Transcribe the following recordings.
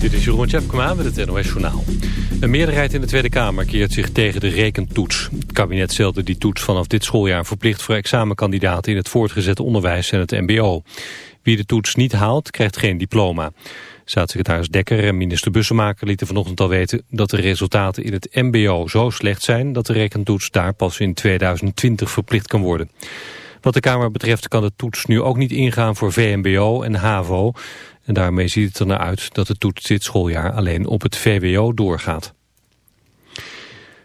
Dit is Jeroen Tjepkema met het NOS Journaal. Een meerderheid in de Tweede Kamer keert zich tegen de rekentoets. Het kabinet stelde die toets vanaf dit schooljaar verplicht voor examenkandidaten in het voortgezet onderwijs en het mbo. Wie de toets niet haalt, krijgt geen diploma. Staatssecretaris Dekker en minister Bussemaker lieten vanochtend al weten dat de resultaten in het mbo zo slecht zijn dat de rekentoets daar pas in 2020 verplicht kan worden. Wat de Kamer betreft kan de toets nu ook niet ingaan voor VMBO en HAVO. En daarmee ziet het er naar uit dat de toets dit schooljaar alleen op het VWO doorgaat.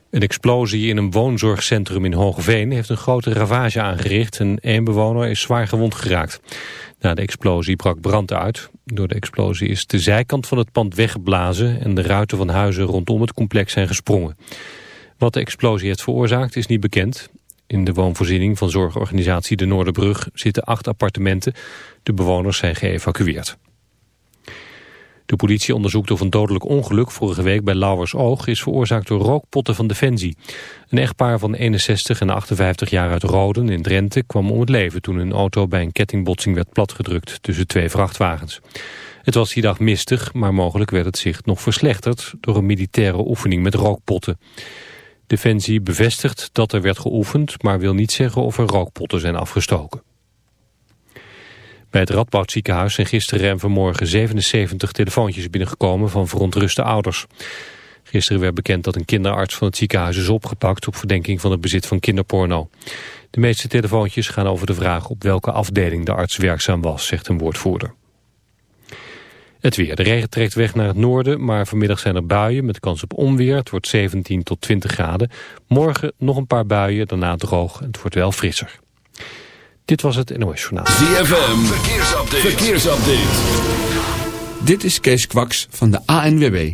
Een explosie in een woonzorgcentrum in Hoogveen heeft een grote ravage aangericht en één bewoner is zwaar gewond geraakt. Na de explosie brak brand uit. Door de explosie is de zijkant van het pand weggeblazen en de ruiten van huizen rondom het complex zijn gesprongen. Wat de explosie heeft veroorzaakt is niet bekend. In de woonvoorziening van zorgorganisatie De Noorderbrug zitten acht appartementen. De bewoners zijn geëvacueerd. De politie onderzoekt of een dodelijk ongeluk vorige week bij Lauwersoog is veroorzaakt door rookpotten van Defensie. Een echtpaar van 61 en 58 jaar uit Roden in Drenthe kwam om het leven toen een auto bij een kettingbotsing werd platgedrukt tussen twee vrachtwagens. Het was die dag mistig, maar mogelijk werd het zicht nog verslechterd door een militaire oefening met rookpotten. Defensie bevestigt dat er werd geoefend, maar wil niet zeggen of er rookpotten zijn afgestoken. Bij het Radboudziekenhuis zijn gisteren en vanmorgen 77 telefoontjes binnengekomen van verontruste ouders. Gisteren werd bekend dat een kinderarts van het ziekenhuis is opgepakt op verdenking van het bezit van kinderporno. De meeste telefoontjes gaan over de vraag op welke afdeling de arts werkzaam was, zegt een woordvoerder. Het weer. De regen trekt weg naar het noorden, maar vanmiddag zijn er buien met kans op onweer. Het wordt 17 tot 20 graden. Morgen nog een paar buien, daarna droog het wordt wel frisser. Dit was het NOS Journaal. ZFM, verkeersupdate. verkeersupdate. Dit is Kees Kwaks van de ANWB.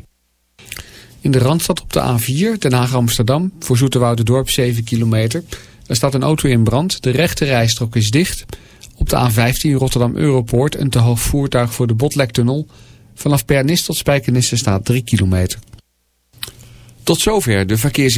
In de Randstad op de A4, Den Haag-Amsterdam, voor Dorp 7 kilometer. Er staat een auto in brand, de rechte rijstrook is dicht... Op de A15 Rotterdam-Europoort een te hoog voertuig voor de Botlektunnel. Vanaf Pernis tot Spijkenisse staat 3 kilometer. Tot zover de verkeers...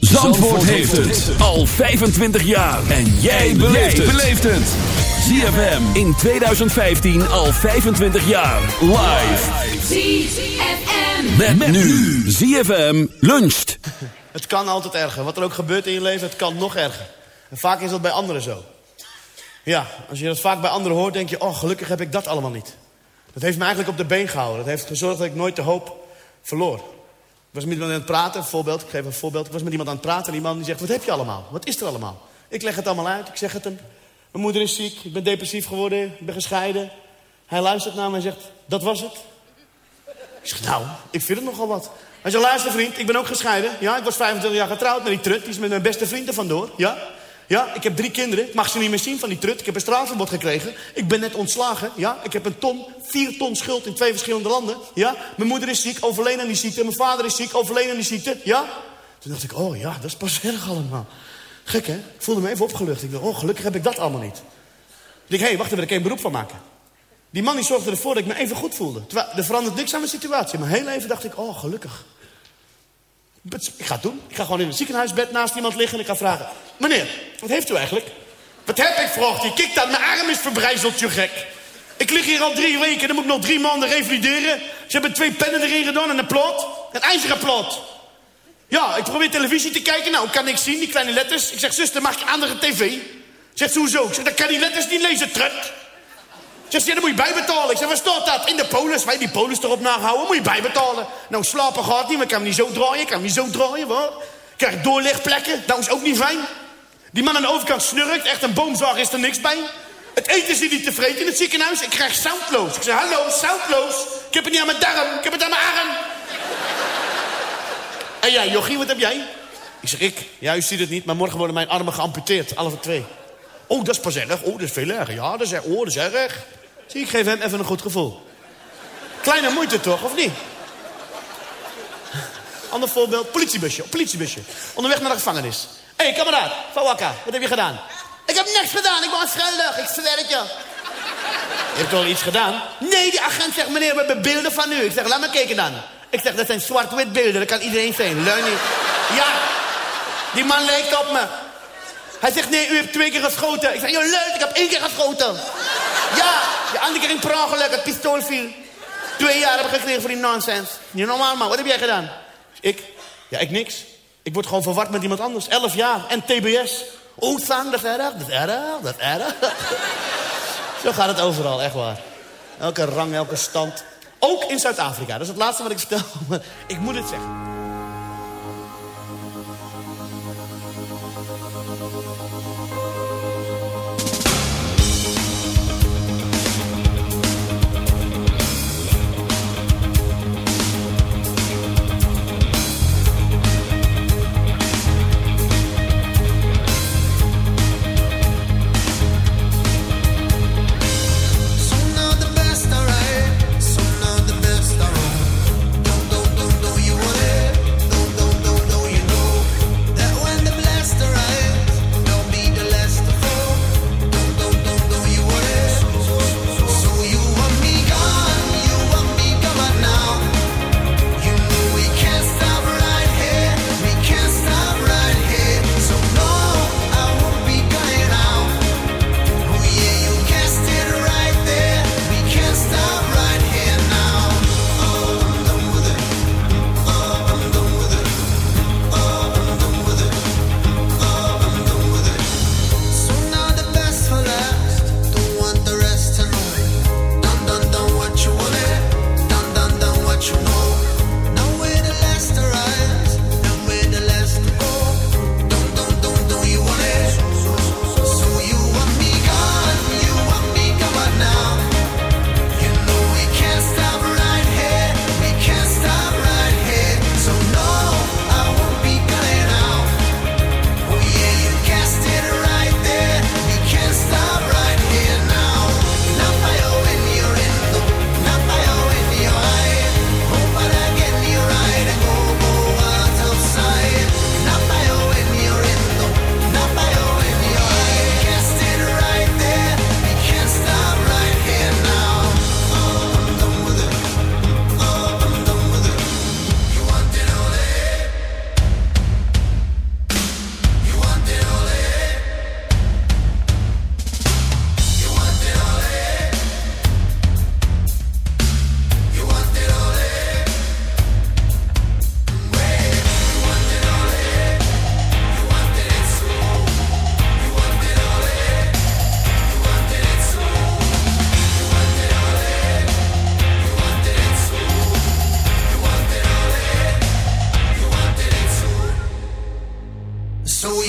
Zandvoort heeft het al 25 jaar. En jij beleeft het. ZFM in 2015 al 25 jaar. Live. ZFM. Met, nu. ZFM luncht. Het kan altijd erger. Wat er ook gebeurt in je leven, het kan nog erger. En vaak is dat bij anderen zo. Ja, als je dat vaak bij anderen hoort, denk je... oh, gelukkig heb ik dat allemaal niet. Dat heeft me eigenlijk op de been gehouden. Dat heeft gezorgd dat ik nooit de hoop verloor. Ik was met iemand aan het praten, een voorbeeld. Ik geef een voorbeeld. Ik was met iemand aan het praten en die man die zegt... wat heb je allemaal? Wat is er allemaal? Ik leg het allemaal uit, ik zeg het hem. Mijn moeder is ziek, ik ben depressief geworden, ik ben gescheiden. Hij luistert naar me en zegt, dat was het? Ik zeg, nou, ik vind het nogal wat. Hij zegt, luister vriend, ik ben ook gescheiden. Ja, ik was 25 jaar getrouwd met die trut. Die is met mijn beste vriend er vandoor. Ja, ja, ik heb drie kinderen. Ik mag ze niet meer zien van die trut. Ik heb een straatverbod gekregen. Ik ben net ontslagen. Ja, ik heb een ton, vier ton schuld in twee verschillende landen. Ja, mijn moeder is ziek, overleden aan die ziekte. Mijn vader is ziek, overleden aan die ziekte. Ja. Toen dacht ik, oh ja, dat is pas erg allemaal. Gek hè? Ik voelde me even opgelucht. Ik dacht, oh gelukkig heb ik dat allemaal niet. Ik denk, hé, hey, wacht even, ik kan een beroep van maken. Die man die zorgde ervoor dat ik me even goed voelde. Terwijl, er verandert niks aan mijn situatie. Maar heel even dacht ik, oh, gelukkig. Ik ga het doen. Ik ga gewoon in een ziekenhuisbed naast iemand liggen en ik ga vragen... Meneer, wat heeft u eigenlijk? Wat heb ik, vroeg hij. Kijk dan, mijn arm is verbrijzeld, je gek. Ik lig hier al drie weken, dan moet ik nog drie maanden revalideren. Ze hebben twee pennen erin gedaan en een plot. Een ijzeren plot. Ja, ik probeer televisie te kijken. Nou, kan niks zien, die kleine letters. Ik zeg, zuster, mag ik andere tv? Zegt ze, hoezo? Ik zeg, dan kan die letters niet lezen, trut. Ze, ja, dan moet je bijbetalen. Ik zeg, waar staat dat? In de polis. Wij die polis erop nahouden, moet je bijbetalen. Nou, slapen gaat niet, maar ik kan hem niet zo draaien. Ik kan hem niet zo draaien, wat? Krijg doorlichtplekken, dat is ook niet fijn. Die man aan de overkant snurkt, echt een boomzaag is er niks bij. Het eten is niet tevreden in het ziekenhuis. Ik krijg zoutloos. Ik zeg, hallo, zoutloos. Ik heb het niet aan mijn darm, ik heb het aan mijn arm. En jij, Jochie, wat heb jij? Ik zeg, ik? Ja, u ziet het niet, maar morgen worden mijn armen geamputeerd. Alle twee. Oh, dat is pas erg. Oh, dat is veel erger. Ja, dat is erg. Oh, dat is erg. Zie, ik geef hem even een goed gevoel. Kleine moeite toch, of niet? Ander voorbeeld, politiebusje, politiebusje. Onderweg naar de gevangenis. Hé, hey, kameraad, van Wakka, wat heb je gedaan? Ik heb niks gedaan, ik ben schuldig, ik zweer het je. Je hebt toch iets gedaan? Nee, die agent zegt, meneer, we hebben beelden van u. Ik zeg, laat me kijken dan. Ik zeg, dat zijn zwart-wit beelden, dat kan iedereen zijn. Leun niet. Ja, die man lijkt op me. Hij zegt, nee, u heeft twee keer geschoten. Ik zeg, joh, leuk, ik heb één keer geschoten. Ja, de andere keer in per ongeluk, pistool viel. Twee jaar heb ik gekregen voor die nonsens. Niet normaal, man. Wat heb jij gedaan? Ik? Ja, ik niks. Ik word gewoon verward met iemand anders. Elf jaar. En TBS. Oh, zang, dat is erg, dat is erg, dat is erg. Zo gaat het overal, echt waar. Elke rang, elke stand. Ook in Zuid-Afrika. Dat is het laatste wat ik vertel. Ik moet het zeggen.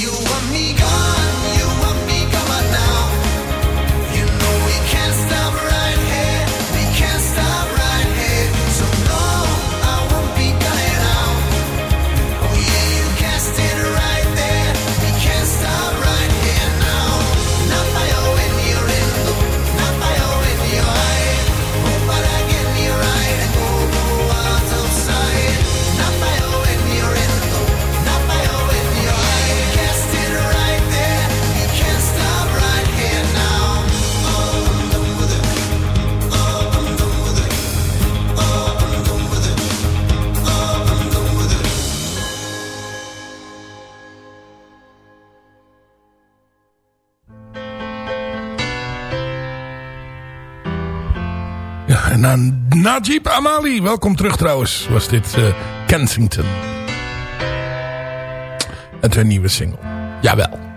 you want me gone. Najib Amali. Welkom terug trouwens, was dit eh, Kensington. Het haar nieuwe single. Jawel.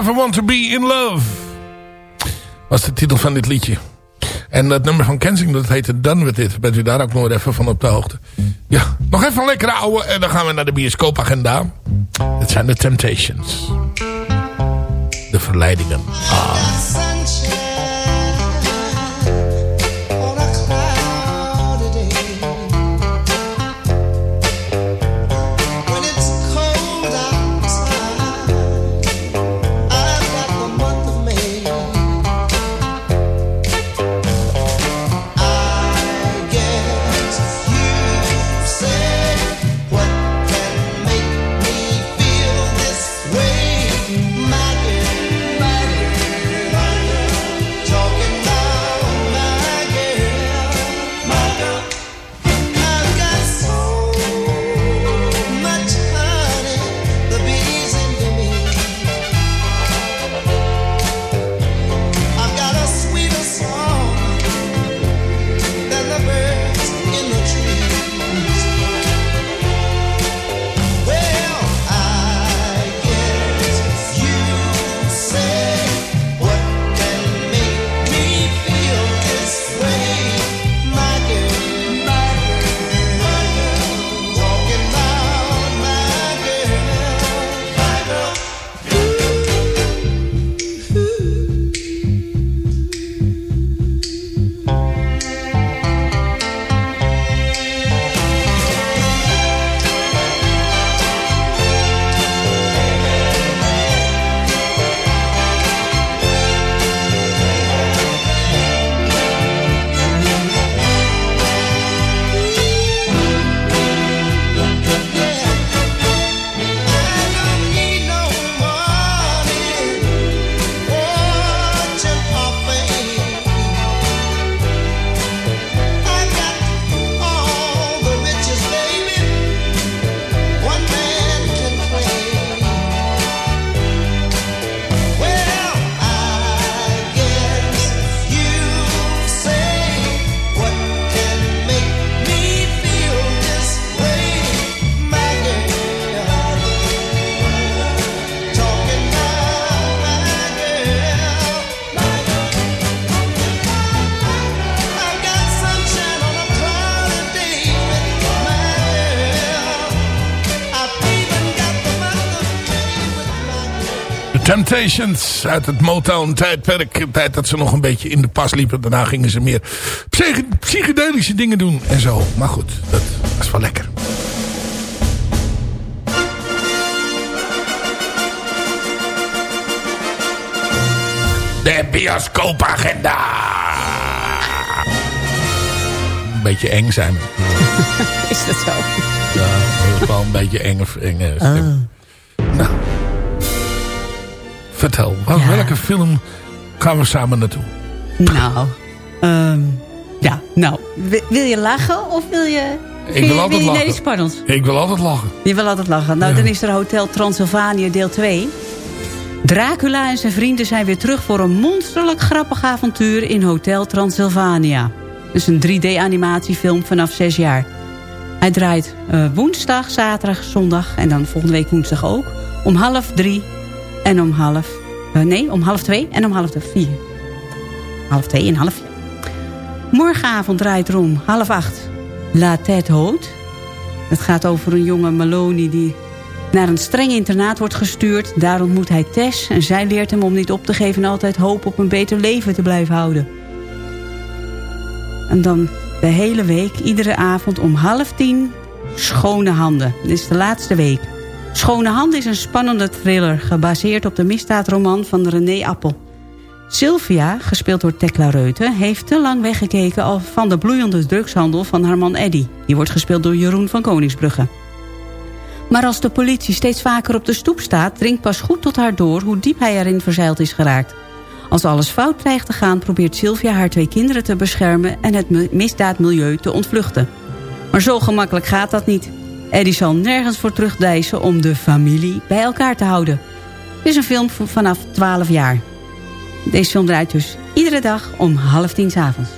Ever Want To Be In Love. Was de titel van dit liedje. En dat nummer van Kensington, dat heette Done With It. Bent u daar ook nog even van op de hoogte. Ja, nog even een lekkere ouwe. En dan gaan we naar de bioscoopagenda. Dat zijn de Temptations. De verleidingen. Ah. Temptations uit het Motown-tijdperk. Tijd dat ze nog een beetje in de pas liepen. Daarna gingen ze meer psych- psychedelische dingen doen en zo. Maar goed, dat is wel lekker. De bioscoopagenda. Een beetje eng zijn. Is dat zo? Ja, dat is wel een beetje enge, enge stem. Nou. Vertel, wel- welke film gaan we samen naartoe? Nou, ehm, ja, nou. Wil, je lachen of wil je... Ik wil altijd je, lachen. Ik wil altijd lachen. Je wil altijd lachen. Nou, dan is er Hotel Transylvanië deel 2. Dracula en zijn vrienden zijn weer terug voor een monsterlijk grappig avontuur in Hotel Transylvania. Dus een 3D-animatiefilm vanaf 6 jaar. Hij draait eh, woensdag, zaterdag, zondag en dan volgende week woensdag ook. Om half drie en om half... eh, nee, om half twee en om half vier. Half twee en half vier. Morgenavond draait om half acht La Tête Haute. Het gaat over een jonge Maloney die naar een streng internaat wordt gestuurd. Daar ontmoet hij Tess en zij leert hem om niet op te geven... en altijd hoop op een beter leven te blijven houden. En dan de hele week, iedere avond om half tien... Schone Handen. Dit is de laatste week. Schone Handen is een spannende thriller... gebaseerd op de misdaadroman van René Appel. Sylvia, gespeeld door Tekla Reuten... heeft te lang weggekeken van de bloeiende drugshandel van haar man Eddy. Die wordt gespeeld door Jeroen van Koningsbrugge. Maar als de politie steeds vaker op de stoep staat... dringt pas goed tot haar door hoe diep hij erin verzeild is geraakt. Als alles fout dreigt te gaan... probeert Sylvia haar twee kinderen te beschermen... en het mi- misdaadmilieu te ontvluchten. Maar zo gemakkelijk gaat dat niet. Eddie zal nergens voor terugdijzen om de familie bij elkaar te houden. Het is een film vanaf 12 jaar. Deze film draait dus iedere dag om half tien 's avonds.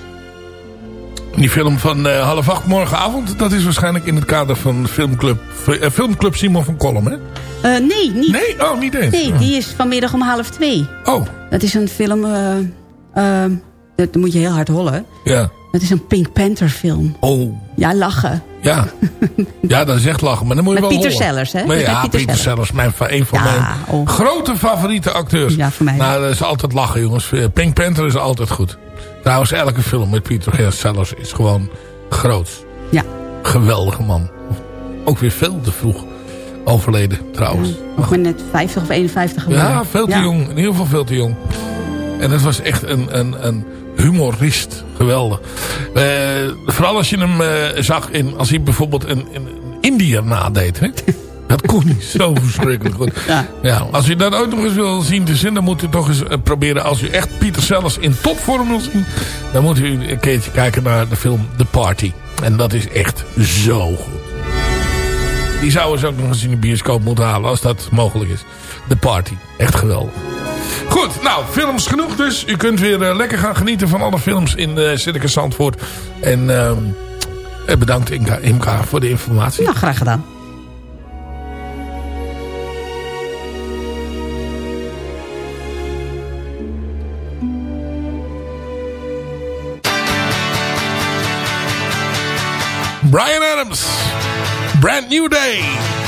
Die film van eh, half acht morgenavond, dat is waarschijnlijk in het kader van filmclub, eh, filmclub Simon van Kolm, hè? Eh, nee, niet. Nee? Oh, niet eens. Nee, die is vanmiddag om half twee. Oh. Dat is een film... dat moet je heel hard hollen. Ja. Het is een Pink Panther film. Oh. Ja, lachen. Ja. ja, dat is echt lachen. Maar dan moet je Met wel Pieter hollen. Sellers, hè? Maar ja, Pieter, Pieter Sellers. Mijn, een van Ja, mijn oh. grote favoriete acteurs. Ja, voor mij Nou, dat is altijd lachen, jongens. Eh, Pink Panther is altijd goed. Trouwens, elke film met Pieter Sellers is gewoon groot. Ja. Geweldige man. Ook weer veel te vroeg overleden, trouwens. Nog maar net 50 of 51 geworden. Ja, veel te Ja. jong. In ieder geval veel te jong. En het was echt een, een, een humorist. Geweldig. Eh, vooral als je hem eh, zag in, als hij bijvoorbeeld een, een, Indiër nadeed. Hè? Dat kon niet zo verschrikkelijk goed. Ja. als u dat ooit nog eens wil zien te zien, dan moet u toch eens eh, proberen. Als u echt Pieter Sellers in topvorm wil zien, dan moet u een keertje kijken naar de film The Party. En dat is echt zo goed. Die zouden ze ook nog eens in de bioscoop moeten halen als dat mogelijk is. The Party. Echt geweldig. Goed, nou, films genoeg dus. U kunt weer eh, lekker gaan genieten van alle films in uh, Circus Zandvoort. En eh, bedankt Inka, Imka voor de informatie. Nou, graag gedaan. Brian Adams. Brand New Day.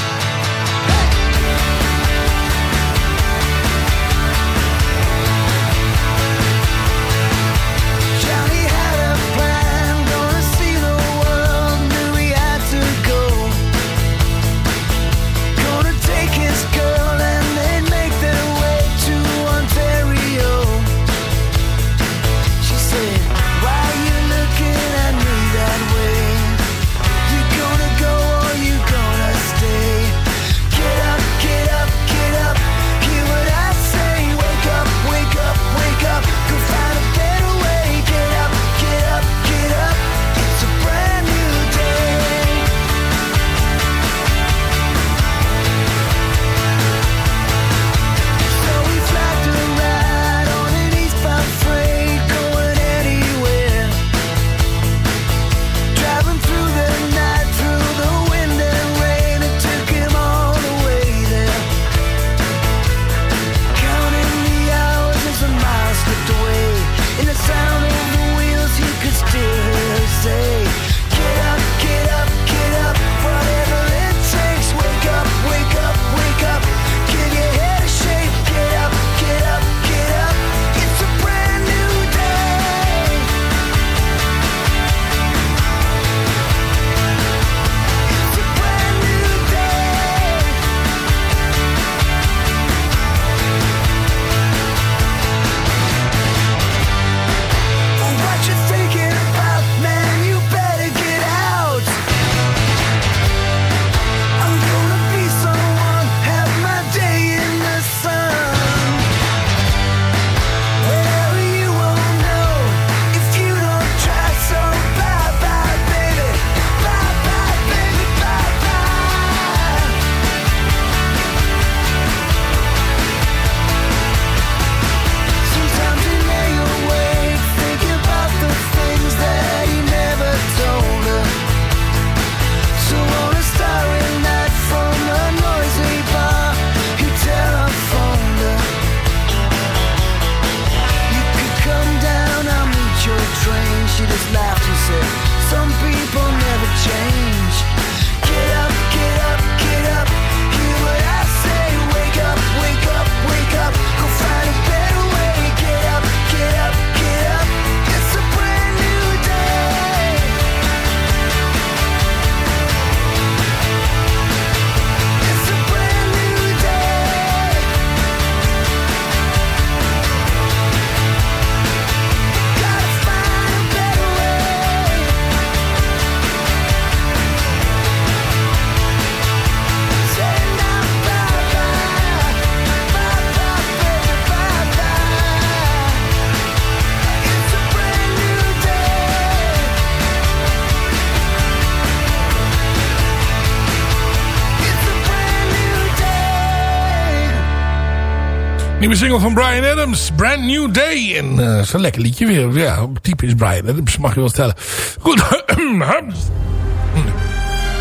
Nieuwe single van Brian Adams, Brand New Day. En eh, zo'n lekker liedje weer. Ja, typisch Brian Adams, mag je wel stellen. Goed.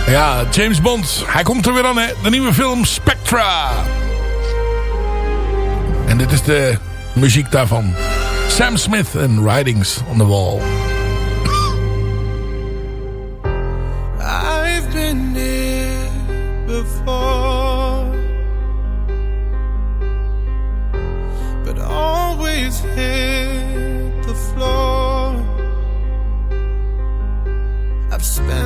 ja, James Bond. Hij komt er weer aan, hè. De nieuwe film Spectra. En dit is de muziek daarvan. Sam Smith en Writings on the Wall.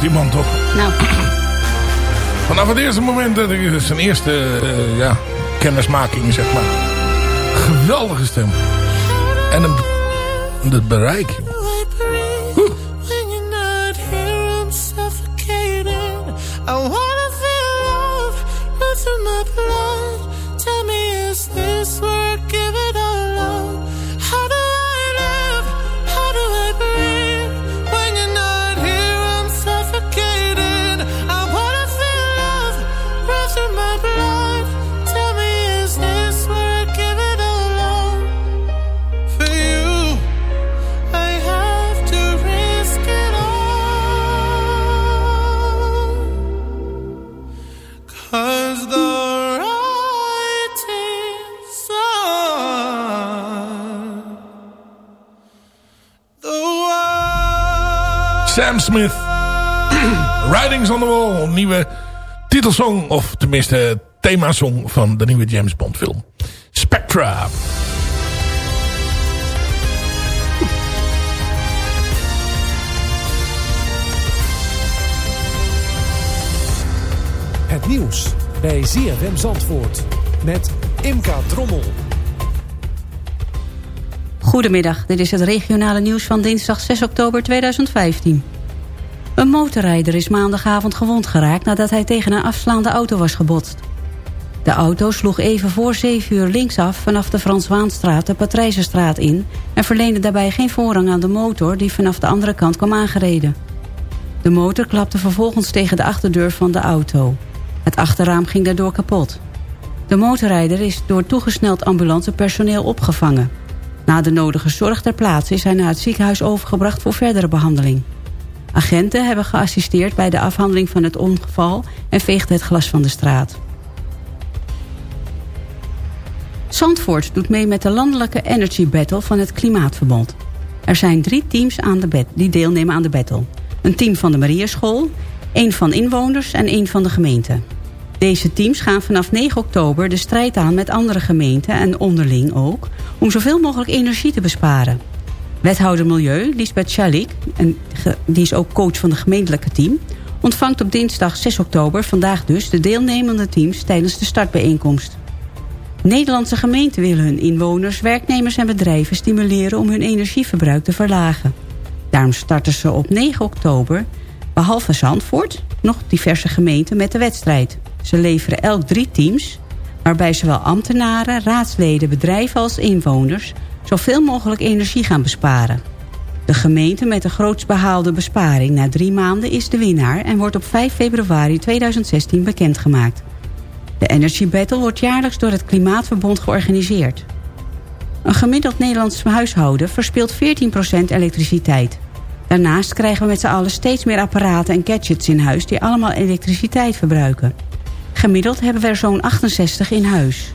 die man toch. Nou. Vanaf het eerste moment eh, dat ik zijn eerste eh, ja, kennismaking, zeg maar. Geweldige stem. En een, bereik. Sam Smith. Ridings on the Wall. Een nieuwe titelsong. Of tenminste themasong van de nieuwe James Bond film. Spectra. Het nieuws bij ZFM Zandvoort met Imka Drommel. Goedemiddag, dit is het regionale nieuws van dinsdag 6 oktober 2015. Een motorrijder is maandagavond gewond geraakt nadat hij tegen een afslaande auto was gebotst. De auto sloeg even voor 7 uur linksaf vanaf de Frans Waanstraat de Patrijzenstraat in... en verleende daarbij geen voorrang aan de motor die vanaf de andere kant kwam aangereden. De motor klapte vervolgens tegen de achterdeur van de auto. Het achterraam ging daardoor kapot. De motorrijder is door toegesneld ambulancepersoneel opgevangen. Na de nodige zorg ter plaatse is hij naar het ziekenhuis overgebracht voor verdere behandeling. Agenten hebben geassisteerd bij de afhandeling van het ongeval en veegden het glas van de straat. Zandvoort doet mee met de landelijke Energy Battle van het Klimaatverbond. Er zijn drie teams aan de bed die deelnemen aan de battle. Een team van de Mariaschool, één van inwoners en één van de gemeente. Deze teams gaan vanaf 9 oktober de strijd aan met andere gemeenten en onderling ook... om zoveel mogelijk energie te besparen. Wethouder Milieu, Lisbeth Schalik, en die is ook coach van het gemeentelijke team... ontvangt op dinsdag 6 oktober, vandaag dus, de deelnemende teams tijdens de startbijeenkomst. Nederlandse gemeenten willen hun inwoners, werknemers en bedrijven stimuleren om hun energieverbruik te verlagen. Daarom starten ze op 9 oktober, behalve Zandvoort, nog diverse gemeenten met de wedstrijd. Ze leveren elk drie teams, waarbij zowel ambtenaren, raadsleden, bedrijven als inwoners zoveel mogelijk energie gaan besparen. De gemeente met de grootst behaalde besparing na drie maanden is de winnaar en wordt op 5 februari 2016 bekendgemaakt. De Energy Battle wordt jaarlijks door het Klimaatverbond georganiseerd. Een gemiddeld Nederlands huishouden verspilt 14% elektriciteit. Daarnaast krijgen we met z'n allen steeds meer apparaten en gadgets in huis... die allemaal elektriciteit verbruiken. Gemiddeld hebben we er zo'n 68 in huis.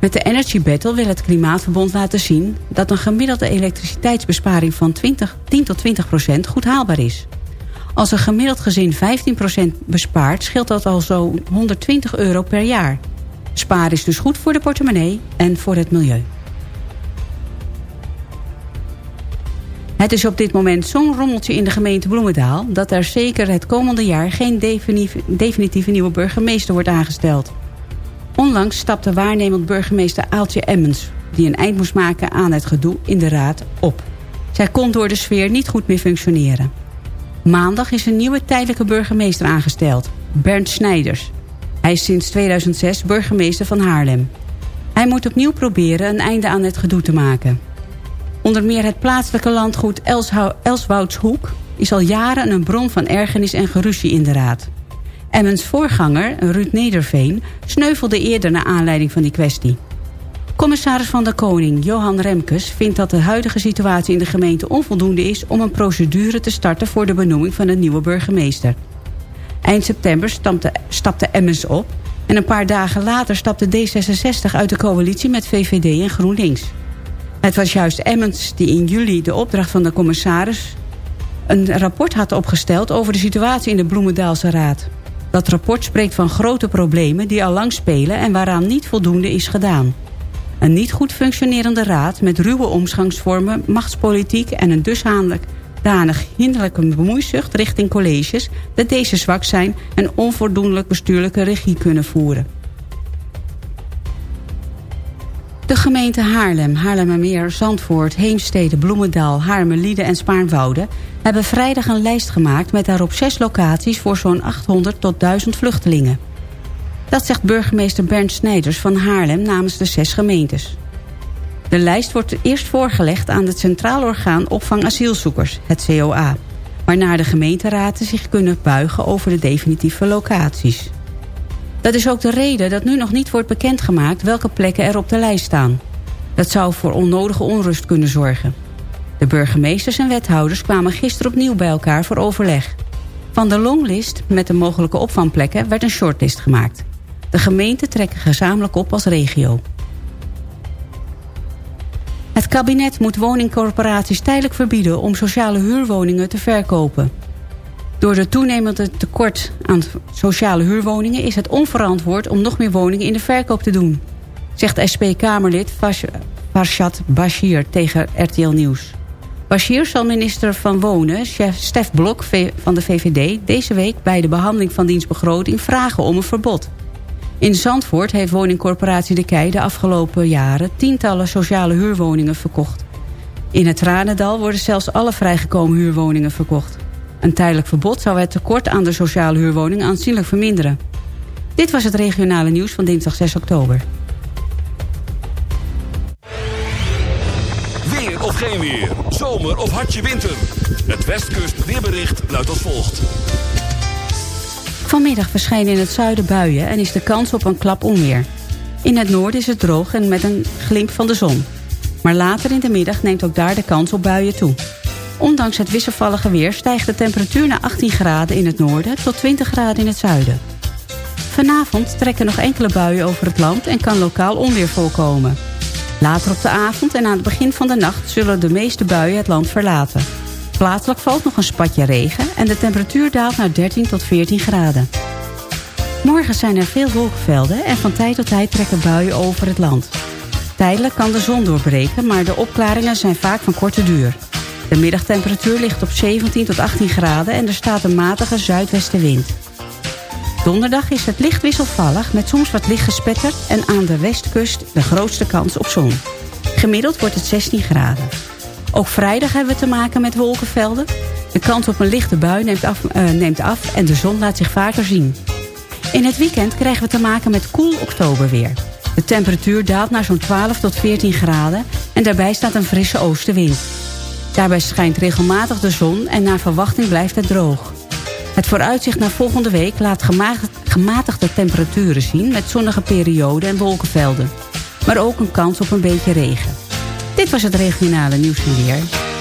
Met de Energy Battle wil het Klimaatverbond laten zien... dat een gemiddelde elektriciteitsbesparing van 20, 10 tot 20 procent goed haalbaar is. Als een gemiddeld gezin 15 procent bespaart... scheelt dat al zo'n 120 euro per jaar. Sparen is dus goed voor de portemonnee en voor het milieu. Het is op dit moment zo'n rommeltje in de gemeente Bloemendaal... dat er zeker het komende jaar geen defini- definitieve nieuwe burgemeester wordt aangesteld. Onlangs stapte waarnemend burgemeester Aaltje Emmens... die een eind moest maken aan het gedoe in de raad, op. Zij kon door de sfeer niet goed meer functioneren. Maandag is een nieuwe tijdelijke burgemeester aangesteld, Bernd Snijders. Hij is sinds 2006 burgemeester van Haarlem. Hij moet opnieuw proberen een einde aan het gedoe te maken. Onder meer het plaatselijke landgoed Elswoudshoek... is al jaren een bron van ergernis en geruzie in de raad. Emmens voorganger, Ruud Nederveen, sneuvelde eerder naar aanleiding van die kwestie. Commissaris van de Koning, Johan Remkes, vindt dat de huidige situatie in de gemeente onvoldoende is... om een procedure te starten voor de benoeming van een nieuwe burgemeester. Eind september stapte, stapte Emmens op... en een paar dagen later stapte D66 uit de coalitie met VVD en GroenLinks. Het was juist Emmens die in juli de opdracht van de commissaris... een rapport had opgesteld over de situatie in de Bloemendaalse Raad. Dat rapport spreekt van grote problemen die al lang spelen... en waaraan niet voldoende is gedaan. Een niet goed functionerende raad met ruwe omgangsvormen, machtspolitiek... en een dusdanig hinderlijke bemoeizucht richting colleges... dat deze zwak zijn en onvoldoende bestuurlijke regie kunnen voeren. De gemeente Haarlem, Haarlemmermeer, Zandvoort, Heemstede, Bloemendaal, Haarlemmerliede en Spaarnwoude hebben vrijdag een lijst gemaakt met daarop zes locaties voor zo'n 800 tot 1000 vluchtelingen. Dat zegt burgemeester Bernd Snijders van Haarlem namens de zes gemeentes. De lijst wordt eerst voorgelegd aan het Centraal Orgaan Opvang Asielzoekers, het COA, waarna de gemeenteraden zich kunnen buigen over de definitieve locaties. Dat is ook de reden dat nu nog niet wordt bekendgemaakt welke plekken er op de lijst staan. Dat zou voor onnodige onrust kunnen zorgen. De burgemeesters en wethouders kwamen gisteren opnieuw bij elkaar voor overleg. Van de longlist met de mogelijke opvangplekken werd een shortlist gemaakt. De gemeenten trekken gezamenlijk op als regio. Het kabinet moet woningcorporaties tijdelijk verbieden om sociale huurwoningen te verkopen. Door de toenemende tekort aan sociale huurwoningen is het onverantwoord om nog meer woningen in de verkoop te doen. Zegt SP-Kamerlid Farshad Bashir tegen RTL Nieuws. Bashir zal minister van Wonen, chef Stef Blok van de VVD... deze week bij de behandeling van dienstbegroting vragen om een verbod. In Zandvoort heeft woningcorporatie De Kei de afgelopen jaren... tientallen sociale huurwoningen verkocht. In het Tranendal worden zelfs alle vrijgekomen huurwoningen verkocht. Een tijdelijk verbod zou het tekort aan de sociale huurwoningen aanzienlijk verminderen. Dit was het regionale nieuws van dinsdag 6 oktober. Weer of geen weer. Zomer of hartje winter. Het Westkust weerbericht luidt als volgt. Vanmiddag verschijnen in het zuiden buien en is de kans op een klap onweer. In het noorden is het droog en met een glimp van de zon. Maar later in de middag neemt ook daar de kans op buien toe. Ondanks het wisselvallige weer stijgt de temperatuur naar 18 graden in het noorden tot 20 graden in het zuiden. Vanavond trekken nog enkele buien over het land en kan lokaal onweer voorkomen. Later op de avond en aan het begin van de nacht zullen de meeste buien het land verlaten. Plaatselijk valt nog een spatje regen en de temperatuur daalt naar 13 tot 14 graden. Morgen zijn er veel wolkenvelden en van tijd tot tijd trekken buien over het land. Tijdelijk kan de zon doorbreken, maar de opklaringen zijn vaak van korte duur. De middagtemperatuur ligt op 17 tot 18 graden en er staat een matige zuidwestenwind. Donderdag is het licht wisselvallig met soms wat licht gespetter... en aan de westkust de grootste kans op zon. Gemiddeld wordt het 16 graden. Ook vrijdag hebben we te maken met wolkenvelden. De kans op een lichte bui neemt af, eh, neemt af en de zon laat zich vaker zien. In het weekend krijgen we te maken met koel oktoberweer. De temperatuur daalt naar zo'n 12 tot 14 graden... en daarbij staat een frisse oostenwind. Daarbij schijnt regelmatig de zon en naar verwachting blijft het droog. Het vooruitzicht naar volgende week laat gematigd- gematigde temperaturen zien... met zonnige perioden en wolkenvelden. Maar ook een kans op een beetje regen. Dit was het regionale nieuws en weer.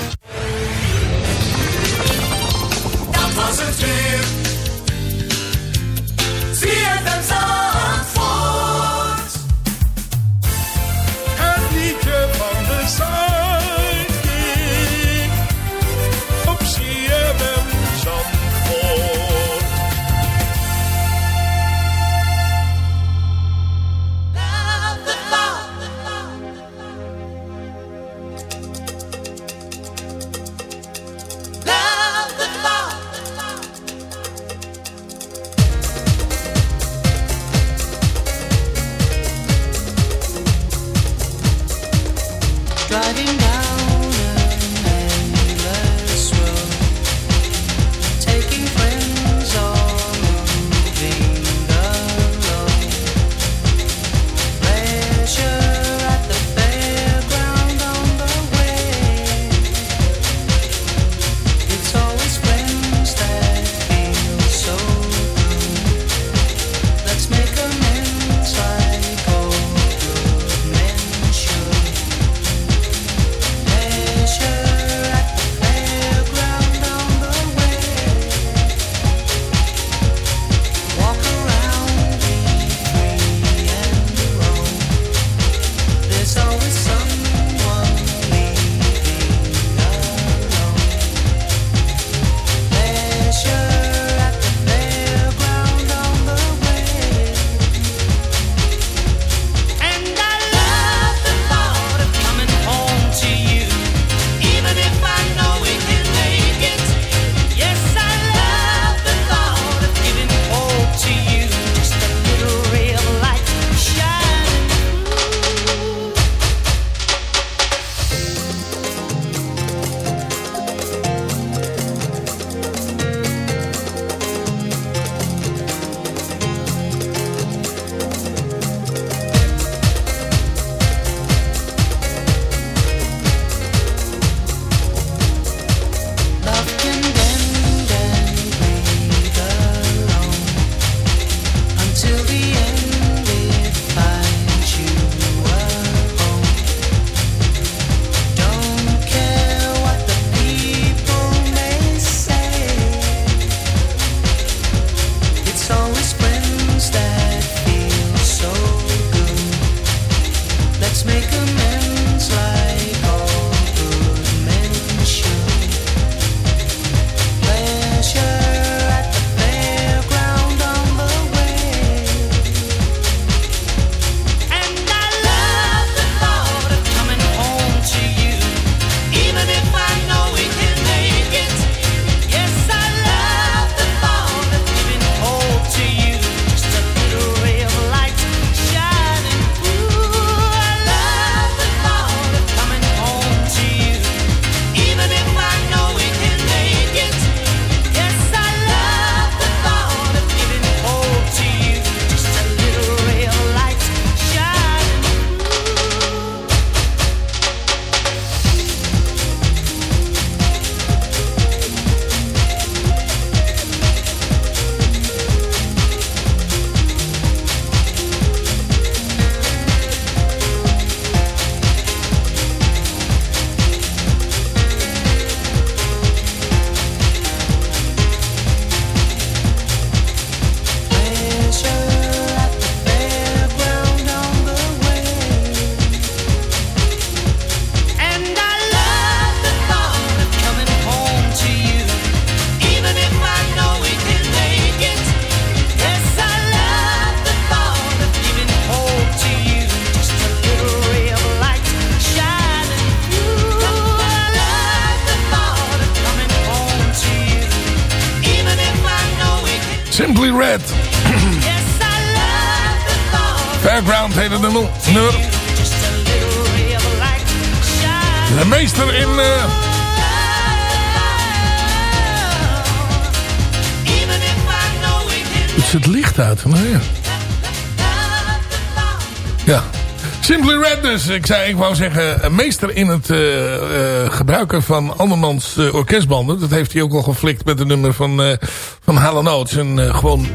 De meester in... eh, Het zit licht uit. Nou ja. Ja. Simply Red dus. Ik, zei, ik wou zeggen, meester in het eh, eh, gebruiken van andermans orkestbanden. Dat heeft hij ook al geflikt met een nummer van, van Halen Oates. En gewoon,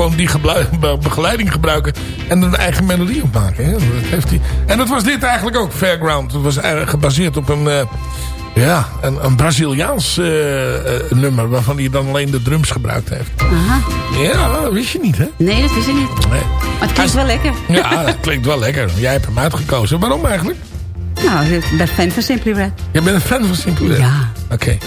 gewoon die begeleiding gebruiken en er een eigen melodie op maken. Hè. Dat heeft hij. En dat was dit eigenlijk ook, Fairground. Dat was gebaseerd op een... eh, ja, een, een Braziliaans eh, eh, nummer waarvan hij dan alleen de drums gebruikt heeft. Aha. Ja, dat wist je niet, hè? Nee, dat wist ik niet. Nee. Maar het klinkt wel lekker. Ja, dat klinkt wel lekker. Jij hebt hem uitgekozen. Waarom eigenlijk? Nou, ik ben fan van Simply Red. Jij bent een fan van Simply Red? Ja. Oké.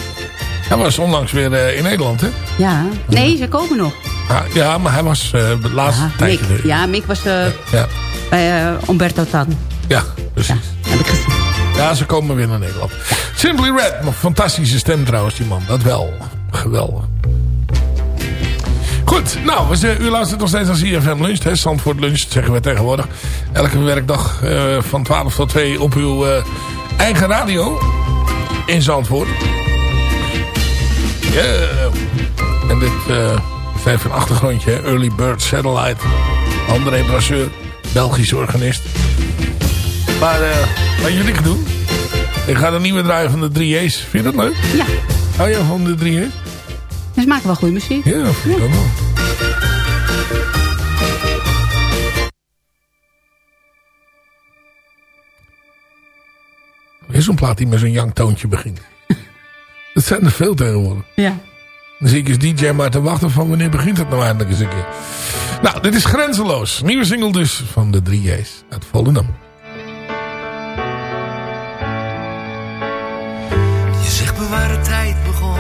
Hij was onlangs weer eh, in Nederland, hè? Ja. Nee, ze komen nog. Ah, ja, maar hij was eh de laatste tijd... Mick. Ja, Mick was eh, Ja, bij eh, Umberto Tan. ja, precies. Heb ik gezien. Ja, ze komen weer naar Nederland. Simply Red. Fantastische stem trouwens, die man. Dat wel. Geweldig. Goed, nou, we zijn- u luistert nog steeds naar CFM Lunch. Hè? Zandvoort Lunch, zeggen we tegenwoordig. Elke werkdag van 12 tot 2 op uw eigen radio. In Zandvoort. Ja, en dit uh, is even een achtergrondje. Early Bird Satellite. André Brasseur, Belgische organist. Maar eh wat jullie gaan doen? Ik ga de nieuwe draaien van de 3A's. Vind je dat leuk? Ja. Hou je van de 3A's? Dus maken wel goede muziek. Ja, dat vind ik ook wel. Er is zo'n plaat die met zo'n janktoontje begint. Dat zijn er veel tegenwoordig. Ja. Dan zie ik als DJ maar te wachten van wanneer begint het nou eindelijk eens een keer. Nou, dit is Grenzeloos. Nieuwe single dus van de 3A's uit Volendam. Je zegt me waar de tijd begon,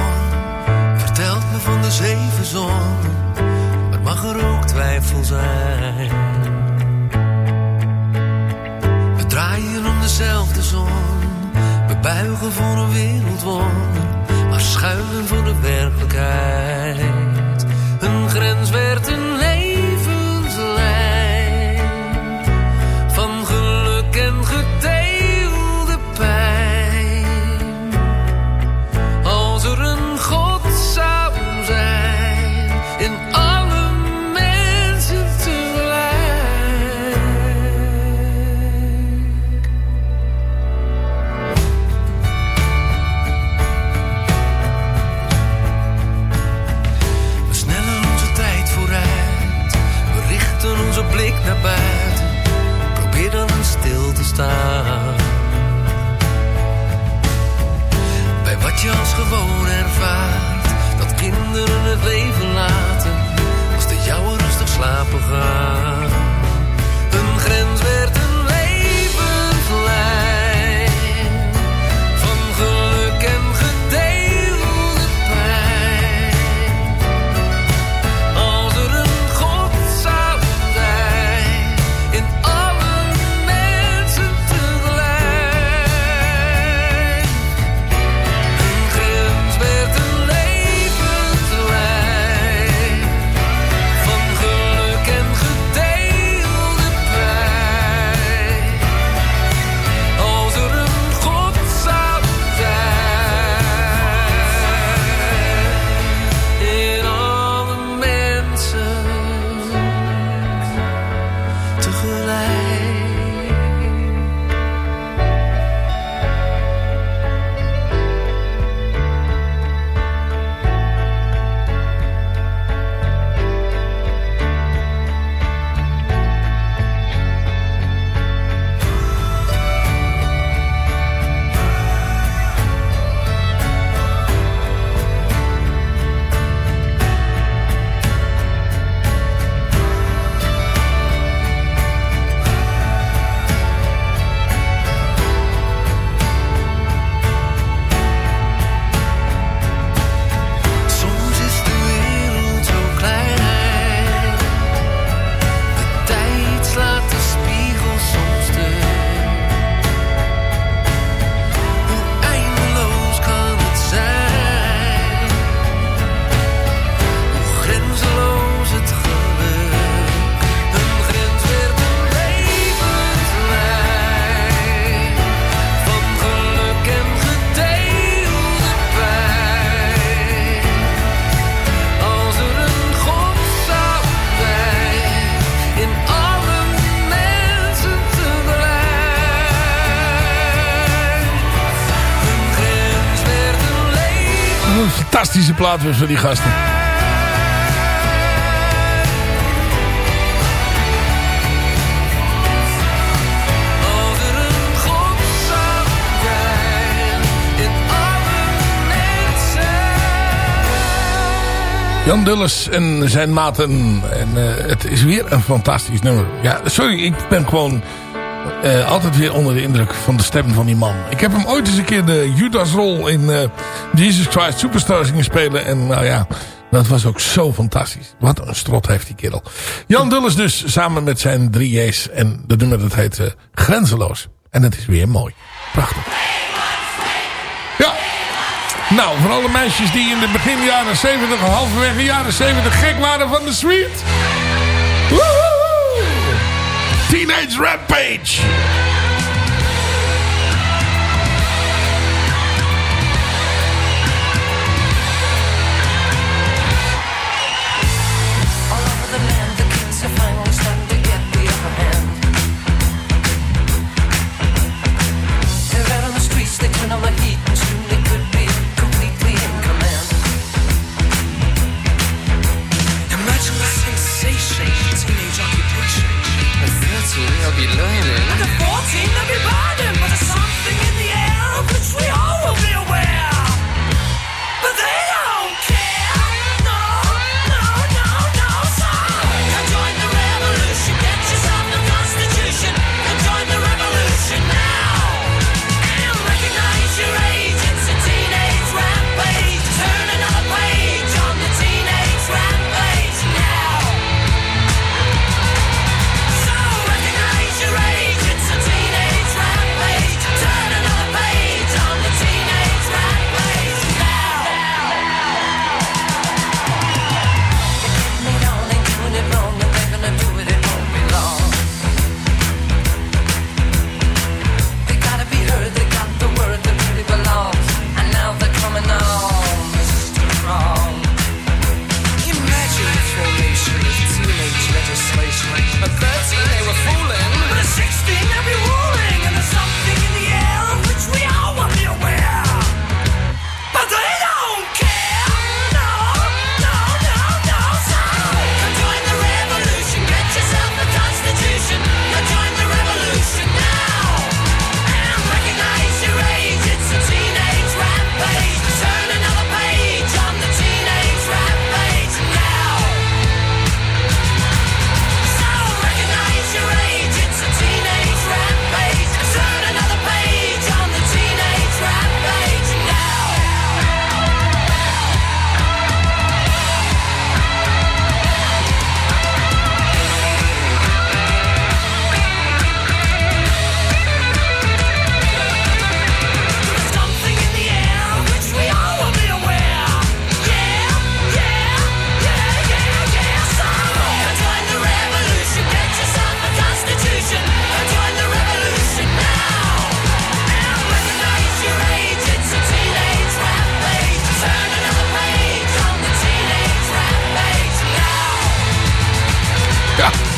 vertelt me van de zeven zonnen, maar mag er ook twijfel zijn. We draaien om dezelfde zon, we buigen voor een wereldwonder, schuilen voor de werkelijkheid. Een grens werd een Bij wat je als gewoon ervaart, dat kinderen het leven laten fantastische plaat was voor die gasten. Jan Dulles en zijn maten. En eh, het is weer een fantastisch nummer. Ja, sorry, ik ben gewoon eh, altijd weer onder de indruk van de stem van die man. Ik heb hem ooit eens een keer de Judas-rol in eh, Jesus Christ Superstar zien spelen. En nou ja, dat was ook zo fantastisch. Wat een strot heeft die kerel. Jan Dulles dus, samen met zijn drie J's. En de nummer dat heet eh, Grenzeloos. En het is weer mooi. Prachtig. Ja. Nou, voor alle meisjes die in de begin jaren 70 of halverwege jaren 70 gek waren van de sweet. Teenage Rampage. Be learning.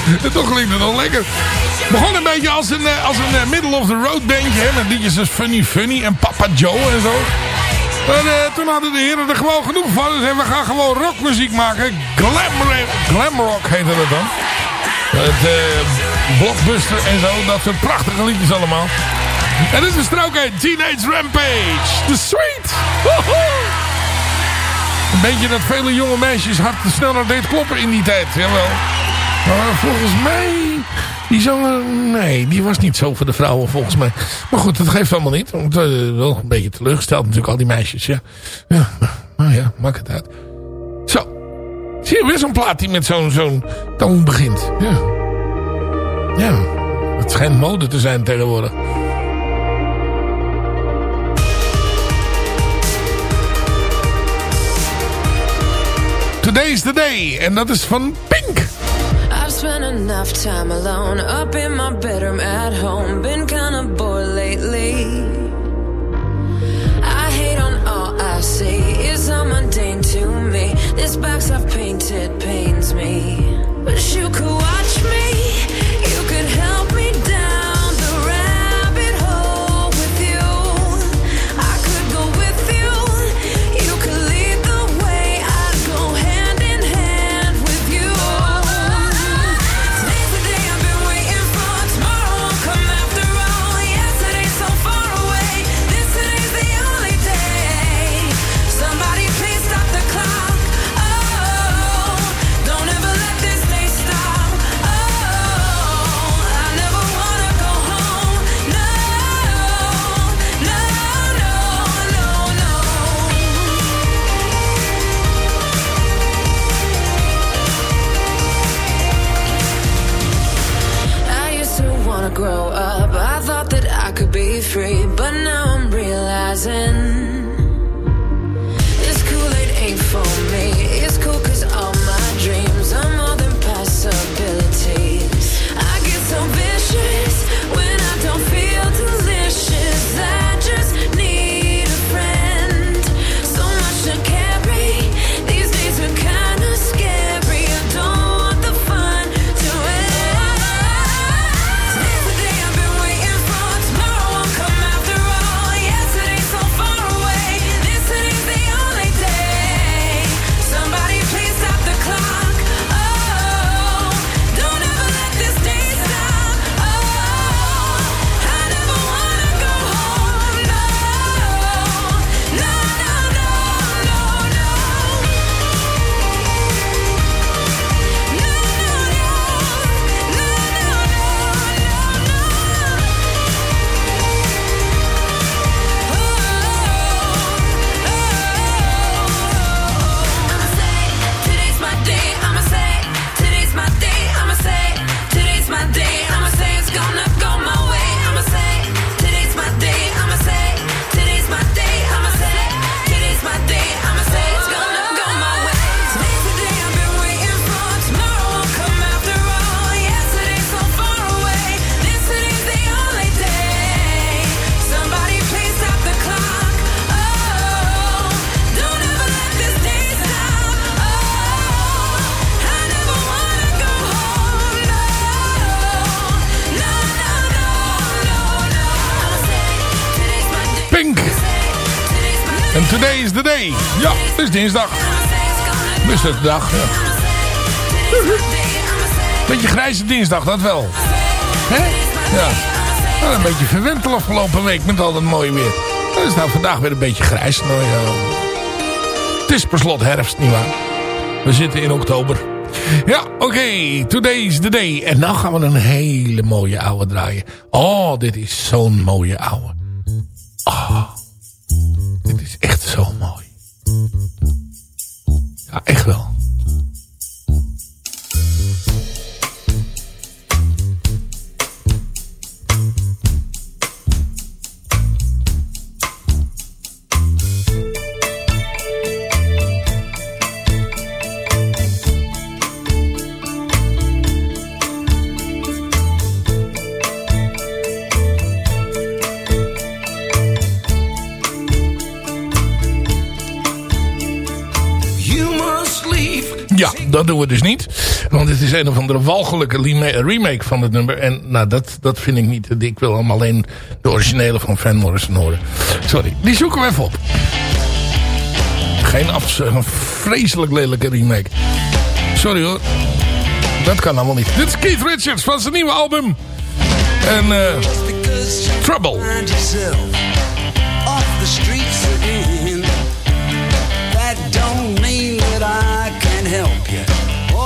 Toch klinkt het wel lekker. Begon een beetje als een, eh, als een eh, middle of the road bandje. Met liedjes als Funny Funny en Papa Joe en zo. En eh, toen hadden de heren er gewoon genoeg van. Dus we gaan gewoon rockmuziek maken. Glam, glam rock heette dat dan. Het blockbuster en zo. Dat soort prachtige liedjes allemaal. En dit is er ook een. Teenage Rampage. The Sweet. Een beetje dat vele jonge meisjes hart sneller deed kloppen in die tijd. Jawel. Maar volgens mij... Die zanger... Nee, die was niet zo voor de vrouwen volgens mij. Maar goed, dat geeft allemaal niet. Want, eh, wel een beetje teleurgesteld natuurlijk, al die meisjes. Ja, ja nou ja, maakt het uit. Zo. Zie je weer zo'n plaat die met zo'n zo'n toon begint. Ja. Ja. Het schijnt mode te zijn tegenwoordig. Today's the day. En dat is van Pink. Spent enough time alone up in my bedroom at home. Been kinda bored lately. I hate on all I see. It's all mundane to me. This box I've painted pains me. Wish you could watch me. Today. Ja, het is dinsdag. Dat is de dag, ja. Beetje grijze dinsdag, dat wel. Hè? Ja. Een beetje verwend afgelopen week met al dat mooie weer. Het is nou vandaag weer een beetje grijs. Nou, ja. Het is per slot herfst, nietwaar? We zitten in oktober. Ja, oké. Today is the day. En nou gaan we een hele mooie oude draaien. Oh, dit is zo'n mooie oude. Oh, dit echt zo mooi. Ja, echt wel. Dat doen we dus niet. Want het is een of andere walgelijke rema- remake van het nummer. En nou, dat, dat vind ik niet. Ik wil allemaal alleen de originele van Van Morrison horen. Sorry, die zoeken we even op. Geen afs een vreselijk lelijke remake. Sorry hoor. Dat kan allemaal niet. Dit is Keith Richards van zijn nieuwe album. En eh Trouble.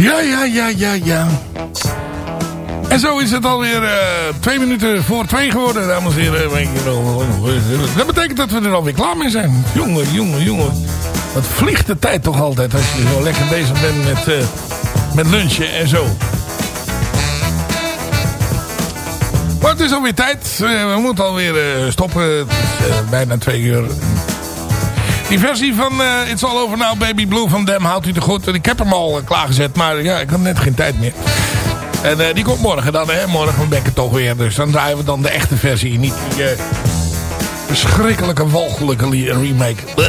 Ja, ja, ja, ja, ja. En zo is het alweer eh twee minuten voor twee geworden, dames en heren. Wel. Dat betekent dat we er alweer klaar mee zijn. Jongen, jongen, jongen. Wat vliegt de tijd toch altijd als je zo lekker bezig bent met, eh, met lunchen en zo. Maar het is alweer tijd. Eh, we moeten alweer eh, stoppen. Het is eh, bijna twee uur. Die versie van eh, It's All Over Now Baby Blue van Dem houdt u te goed. Ik heb hem al eh, klaargezet, maar ja, ik had net geen tijd meer. En eh, die komt morgen dan, hè. Morgen ben ik het toch weer. Dus dan draaien we dan de echte versie. Niet die verschrikkelijke, walgelijke li- remake.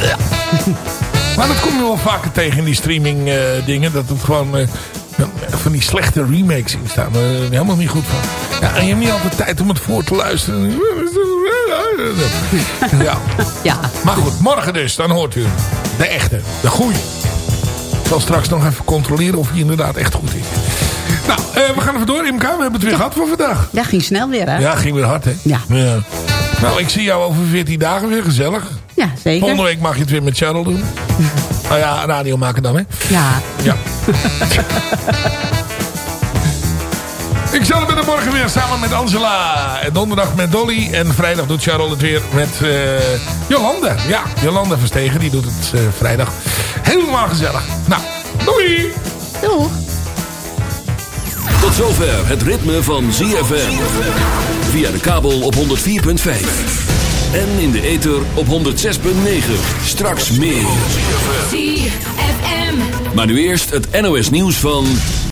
Maar dat kom je wel vaker tegen in die streaming dingen. Dat het gewoon van die slechte remakes in staan. Helemaal niet goed van. Ja, en je hebt niet altijd tijd om het voor te luisteren. Ja. Ja. Maar goed, morgen dus. Dan hoort u de echte, de goeie. Ik zal straks nog even controleren of hij inderdaad echt goed is. Nou, eh, we gaan even door, Imka. We hebben het weer gehad voor vandaag. Ja, ging snel weer, hè? Ja, ging weer hard, hè? Ja. Nou, ik zie jou over 14 dagen weer. Gezellig. Ja, zeker. Volgende week mag je het weer met Cheryl doen. nou ja, radio maken dan, hè? Ja. Ja. Ik zal de morgen weer samen met Angela. En donderdag met Dolly. En vrijdag doet Charlotte het weer met eh Jolande. Ja, Jolande Verstegen. Die doet het eh, vrijdag. Helemaal gezellig. Nou, doei! Doeg! Tot zover het ritme van ZFM. Via de kabel op 104.5. En in de ether op 106.9. Straks meer. ZFM. Maar nu eerst het NOS nieuws van...